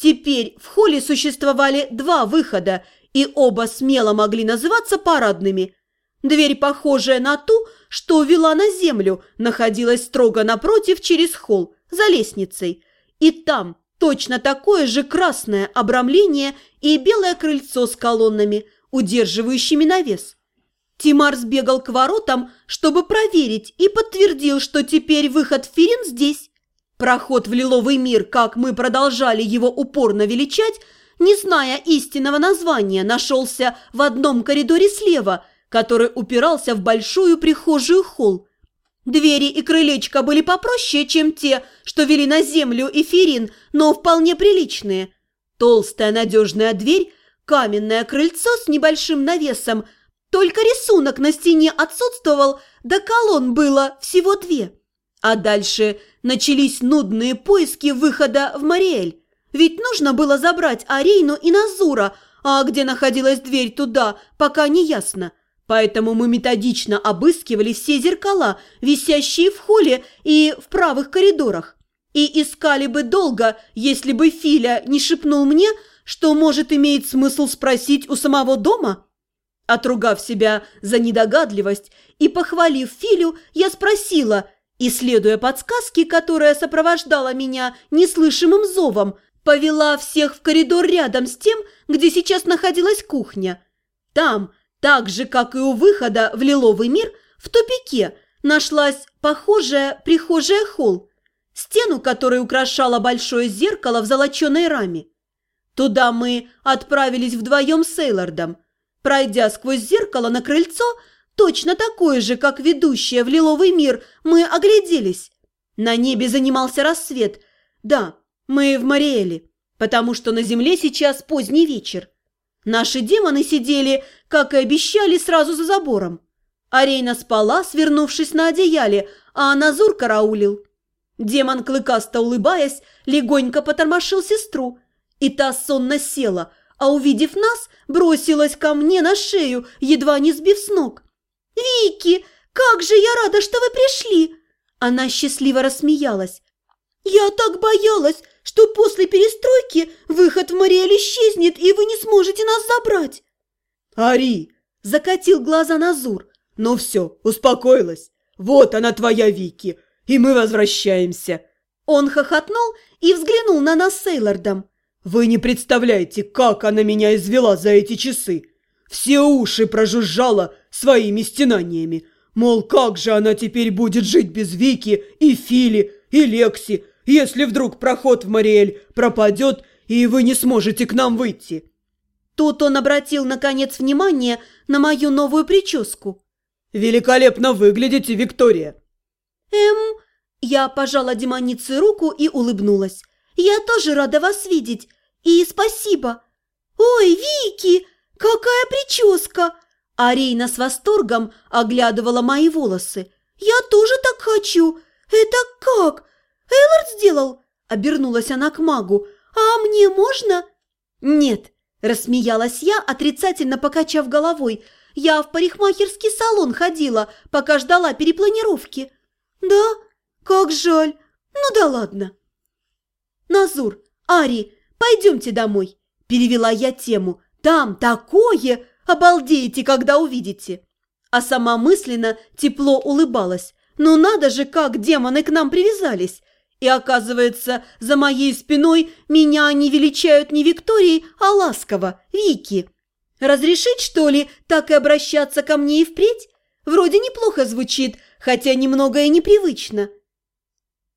Теперь в холле существовали два выхода, и оба смело могли называться парадными. Дверь, похожая на ту, что вела на землю, находилась строго напротив через холл, за лестницей. И там точно такое же красное обрамление и белое крыльцо с колоннами, удерживающими навес. Тимар сбегал к воротам, чтобы проверить, и подтвердил, что теперь выход в Ферин здесь. Проход в лиловый мир, как мы продолжали его упорно величать, не зная истинного названия, нашелся в одном коридоре слева, который упирался в большую прихожую холл. Двери и крылечко были попроще, чем те, что вели на землю и Ферин, но вполне приличные. Толстая надежная дверь, каменное крыльцо с небольшим навесом – только рисунок на стене отсутствовал, да колонн было всего две. А дальше начались нудные поиски выхода в Мариэль. Ведь нужно было забрать Арейну и Назура, а где находилась дверь туда, пока не ясно. Поэтому мы методично обыскивали все зеркала, висящие в холле и в правых коридорах. И искали бы долго, если бы Филя не шепнул мне, что может иметь смысл спросить у самого дома – Отругав себя за недогадливость и похвалив Филю, я спросила, и, следуя подсказке, которая сопровождала меня неслышимым зовом, повела всех в коридор рядом с тем, где сейчас находилась кухня. Там, так же, как и у выхода в лиловый мир, в тупике нашлась похожая прихожая холл, стену которой украшало большое зеркало в золоченой раме. Туда мы отправились вдвоем с Эйлордом – Пройдя сквозь зеркало на крыльцо, точно такое же, как ведущее в лиловый мир, мы огляделись. На небе занимался рассвет. Да, мы в Мариэле, потому что на земле сейчас поздний вечер. Наши демоны сидели, как и обещали, сразу за забором. Арейна спала, свернувшись на одеяле, а Назур караулил. Демон, клыкасто улыбаясь, легонько потормошил сестру, и та сонно села – а увидев нас, бросилась ко мне на шею, едва не сбив с ног. «Вики, как же я рада, что вы пришли!» Она счастливо рассмеялась. «Я так боялась, что после перестройки выход в Мариэль исчезнет, и вы не сможете нас забрать!» «Ари!» – закатил глаза Назур. «Ну все, успокоилась. Вот она твоя Вики, и мы возвращаемся!» Он хохотнул и взглянул на нас с Эйлордом. Вы не представляете, как она меня извела за эти часы. Все уши прожужжала своими стенаниями. Мол, как же она теперь будет жить без Вики и Фили и Лекси, если вдруг проход в Мариэль пропадет, и вы не сможете к нам выйти. Тут он обратил, наконец, внимание на мою новую прическу. «Великолепно выглядите, Виктория!» «Эм...» Я пожала демонице руку и улыбнулась. Я тоже рада вас видеть. И спасибо. Ой, Вики, какая прическа! Арейна с восторгом оглядывала мои волосы. Я тоже так хочу. Это как? Эйлорд сделал? Обернулась она к магу. А мне можно? Нет, рассмеялась я, отрицательно покачав головой. Я в парикмахерский салон ходила, пока ждала перепланировки. Да? Как жаль. Ну да ладно. «Назур, Ари, пойдемте домой!» – перевела я тему. «Там такое! Обалдеете, когда увидите!» А сама мысленно тепло улыбалась. «Ну надо же, как демоны к нам привязались!» И оказывается, за моей спиной меня они величают не Викторией, а ласково, Вики. Разрешить, что ли, так и обращаться ко мне и впредь? Вроде неплохо звучит, хотя немного и непривычно.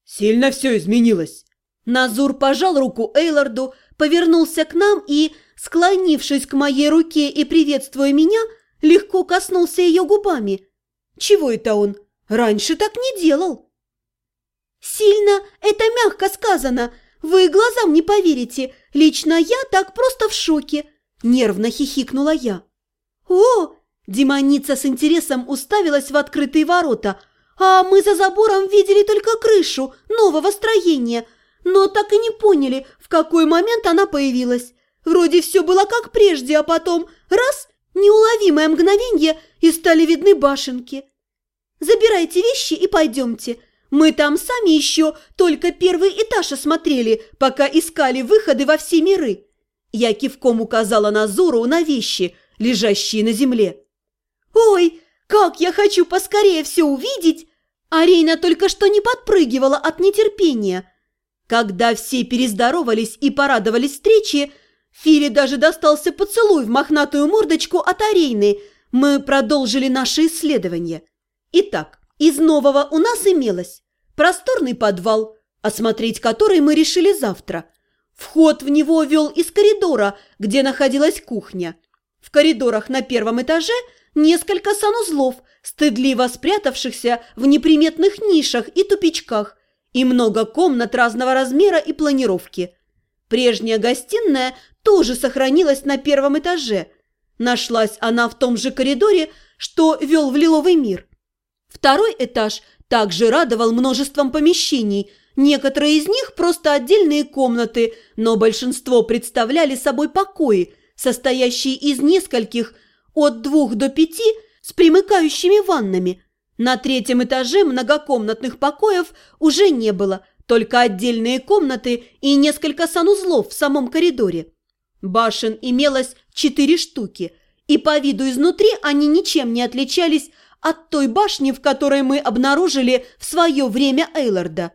Сильно все изменилось. Назур пожал руку Эйларду, повернулся к нам и, склонившись к моей руке и приветствуя меня, легко коснулся ее губами. Чего это он? Раньше так не делал. «Сильно это мягко сказано. Вы глазам не поверите. Лично я так просто в шоке», – нервно хихикнула я. «О!» – демоница с интересом уставилась в открытые ворота. «А мы за забором видели только крышу нового строения – но так и не поняли, в какой момент она появилась. Вроде все было как прежде, а потом раз – неуловимое мгновенье, и стали видны башенки. «Забирайте вещи и пойдемте. Мы там сами еще только первый этаж осмотрели, пока искали выходы во все миры. Я кивком указала на Зору на вещи, лежащие на земле. «Ой, как я хочу поскорее все увидеть!» Арина только что не подпрыгивала от нетерпения. Когда все перездоровались и порадовались встрече, Филе даже достался поцелуй в мохнатую мордочку от Арины. Мы продолжили наше исследование. Итак, из нового у нас имелось просторный подвал, осмотреть который мы решили завтра. Вход в него вел из коридора, где находилась кухня. В коридорах на первом этаже несколько санузлов, стыдливо спрятавшихся в неприметных нишах и тупичках, и много комнат разного размера и планировки. Прежняя гостиная тоже сохранилась на первом этаже. Нашлась она в том же коридоре, что вел в лиловый мир. Второй этаж также радовал множеством помещений. Некоторые из них просто отдельные комнаты, но большинство представляли собой покои, состоящие из нескольких, от двух до пяти, с примыкающими ваннами. На третьем этаже многокомнатных покоев уже не было, только отдельные комнаты и несколько санузлов в самом коридоре. Башен имелось четыре штуки, и по виду изнутри они ничем не отличались от той башни, в которой мы обнаружили в свое время Эйларда.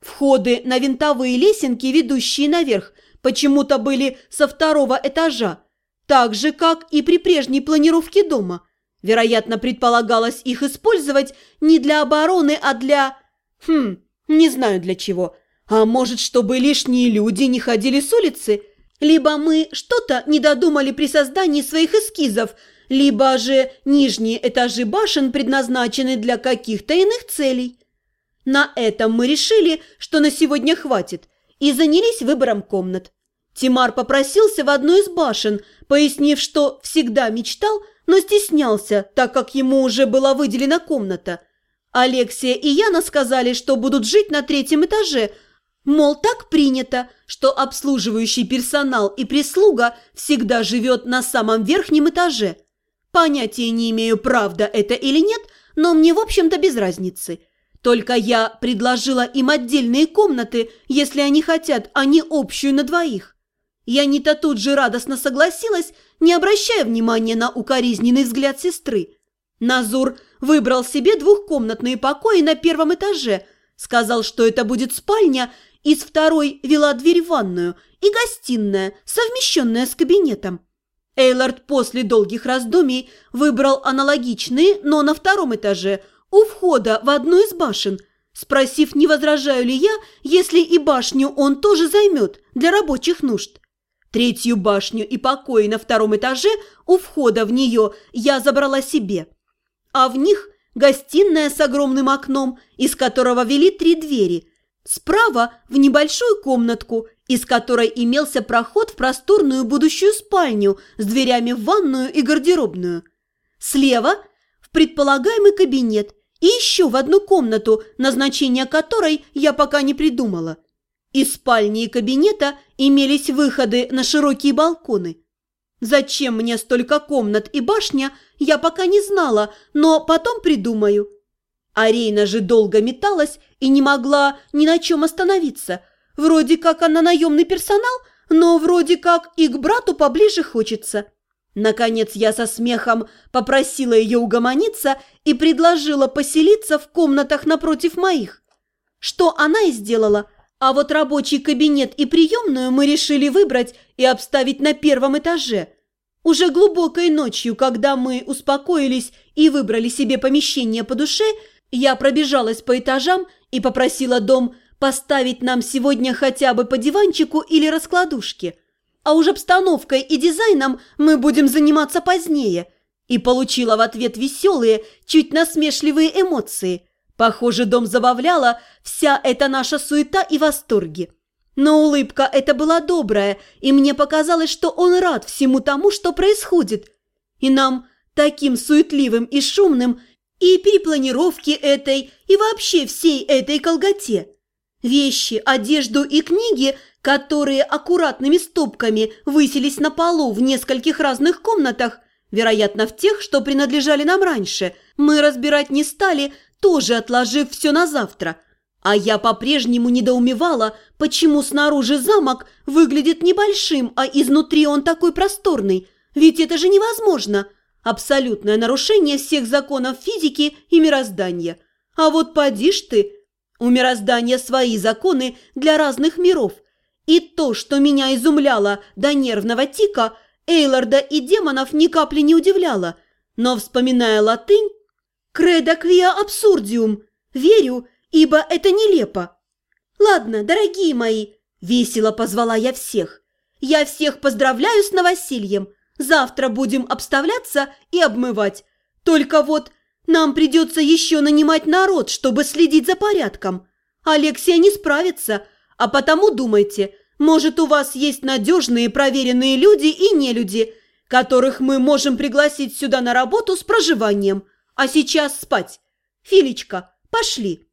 Входы на винтовые лесенки, ведущие наверх, почему-то были со второго этажа, так же, как и при прежней планировке дома. Вероятно, предполагалось их использовать не для обороны, а для... Хм, не знаю для чего. А может, чтобы лишние люди не ходили с улицы? Либо мы что-то не додумали при создании своих эскизов – либо же нижние этажи башен предназначены для каких-то иных целей. На этом мы решили, что на сегодня хватит, и занялись выбором комнат. Тимар попросился в одну из башен, пояснив, что всегда мечтал, но стеснялся, так как ему уже была выделена комната. Алексия и Яна сказали, что будут жить на третьем этаже, мол, так принято, что обслуживающий персонал и прислуга всегда живет на самом верхнем этаже – Понятия не имею, правда это или нет, но мне, в общем-то, без разницы. Только я предложила им отдельные комнаты, если они хотят, а не общую на двоих. Янита тут же радостно согласилась, не обращая внимания на укоризненный взгляд сестры. Назур выбрал себе двухкомнатные покои на первом этаже, сказал, что это будет спальня, из второй вела дверь в ванную и гостиная, совмещенная с кабинетом. Эйлард после долгих раздумий выбрал аналогичные, но на втором этаже, у входа в одну из башен, спросив, не возражаю ли я, если и башню он тоже займет для рабочих нужд. Третью башню и покои на втором этаже у входа в нее я забрала себе, а в них гостиная с огромным окном, из которого вели три двери, справа в небольшую комнатку из которой имелся проход в просторную будущую спальню с дверями в ванную и гардеробную. Слева – в предполагаемый кабинет и еще в одну комнату, назначение которой я пока не придумала. Из спальни и кабинета имелись выходы на широкие балконы. Зачем мне столько комнат и башня, я пока не знала, но потом придумаю. Арейна же долго металась и не могла ни на чем остановиться – Вроде как она наемный персонал, но вроде как и к брату поближе хочется. Наконец я со смехом попросила ее угомониться и предложила поселиться в комнатах напротив моих. Что она и сделала, а вот рабочий кабинет и приемную мы решили выбрать и обставить на первом этаже. Уже глубокой ночью, когда мы успокоились и выбрали себе помещение по душе, я пробежалась по этажам и попросила дом поставить нам сегодня хотя бы по диванчику или раскладушке. А уж обстановкой и дизайном мы будем заниматься позднее. И получила в ответ веселые, чуть насмешливые эмоции. Похоже, дом забавляла вся эта наша суета и восторги. Но улыбка эта была добрая, и мне показалось, что он рад всему тому, что происходит. И нам, таким суетливым и шумным, и перепланировке этой, и вообще всей этой колготе. Вещи, одежду и книги, которые аккуратными стопками высились на полу в нескольких разных комнатах, вероятно, в тех, что принадлежали нам раньше, мы разбирать не стали, тоже отложив все на завтра. А я по-прежнему недоумевала, почему снаружи замок выглядит небольшим, а изнутри он такой просторный. Ведь это же невозможно. Абсолютное нарушение всех законов физики и мироздания. А вот поди ж ты, у мироздания свои законы для разных миров. И то, что меня изумляло до нервного тика, Эйларда и демонов ни капли не удивляло. Но, вспоминая латынь, «Кредо квиа абсурдиум» – верю, ибо это нелепо. «Ладно, дорогие мои», – весело позвала я всех. «Я всех поздравляю с новосельем. Завтра будем обставляться и обмывать. Только вот нам придется еще нанимать народ, чтобы следить за порядком. Алексия не справится, а потому думайте, может, у вас есть надежные проверенные люди и нелюди, которых мы можем пригласить сюда на работу с проживанием, а сейчас спать. Филечка, пошли».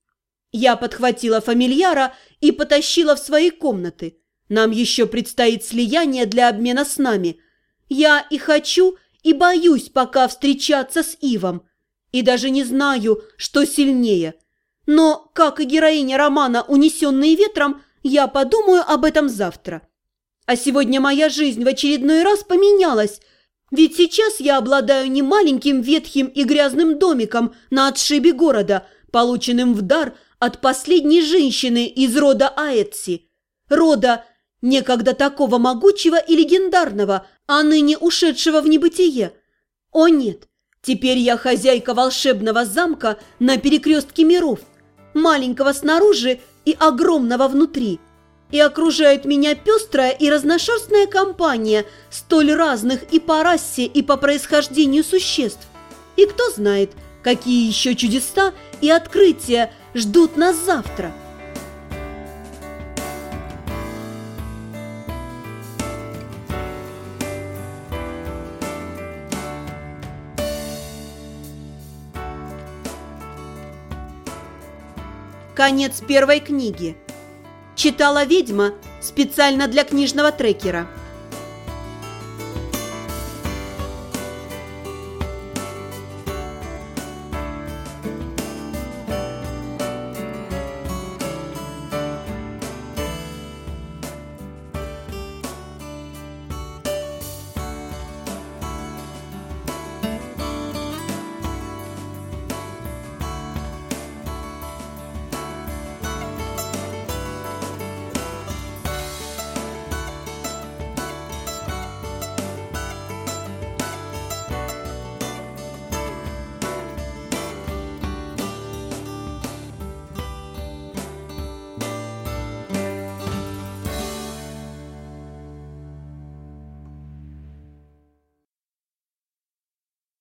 Я подхватила фамильяра и потащила в свои комнаты. Нам еще предстоит слияние для обмена с нами. Я и хочу, и боюсь пока встречаться с Ивом. И даже не знаю, что сильнее. Но, как и героиня романа «Унесенные ветром», я подумаю об этом завтра. А сегодня моя жизнь в очередной раз поменялась, ведь сейчас я обладаю не маленьким ветхим и грязным домиком на отшибе города, полученным в дар – от последней женщины из рода Аэтси, рода некогда такого могучего и легендарного, а ныне ушедшего в небытие. О нет, теперь я хозяйка волшебного замка на перекрестке миров, маленького снаружи и огромного внутри. И окружает меня пестрая и разношерстная компания столь разных и по расе, и по происхождению существ. И кто знает, какие еще чудеса и открытия ждут нас завтра. Конец первой книги. Читала ведьма специально для книжного трекера.